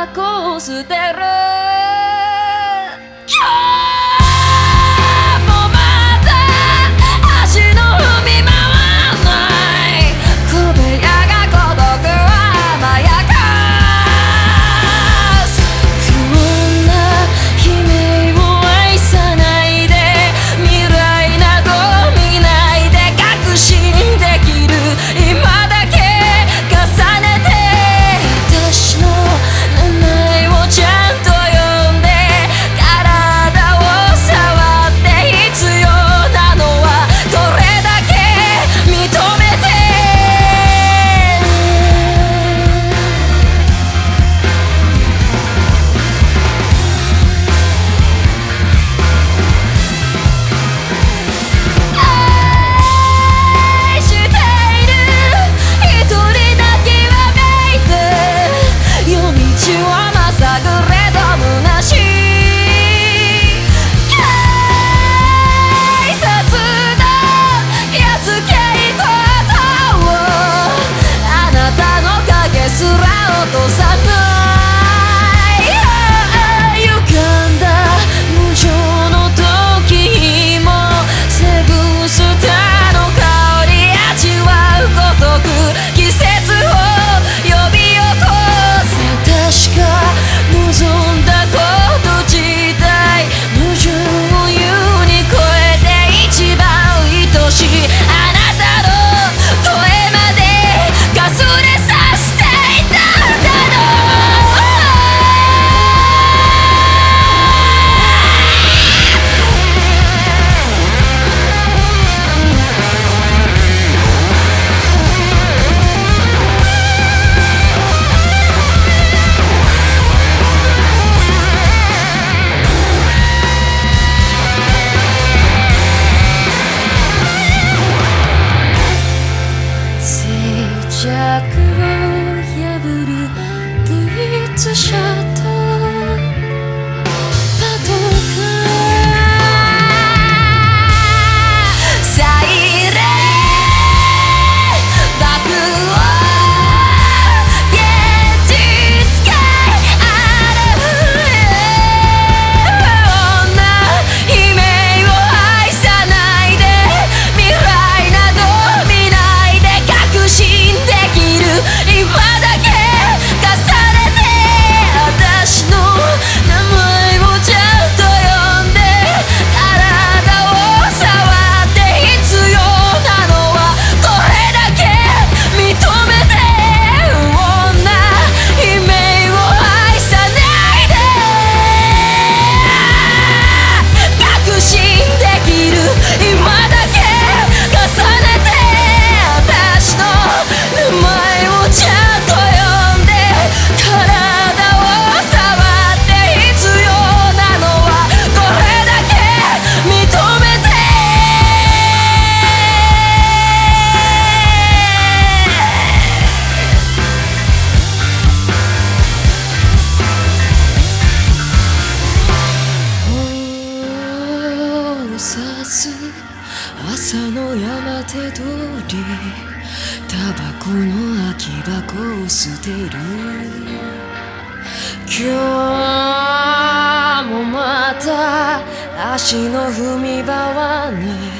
タバを捨てる。とさ手通り。タバコの空き箱を捨てる。今日もまた足の踏み場はない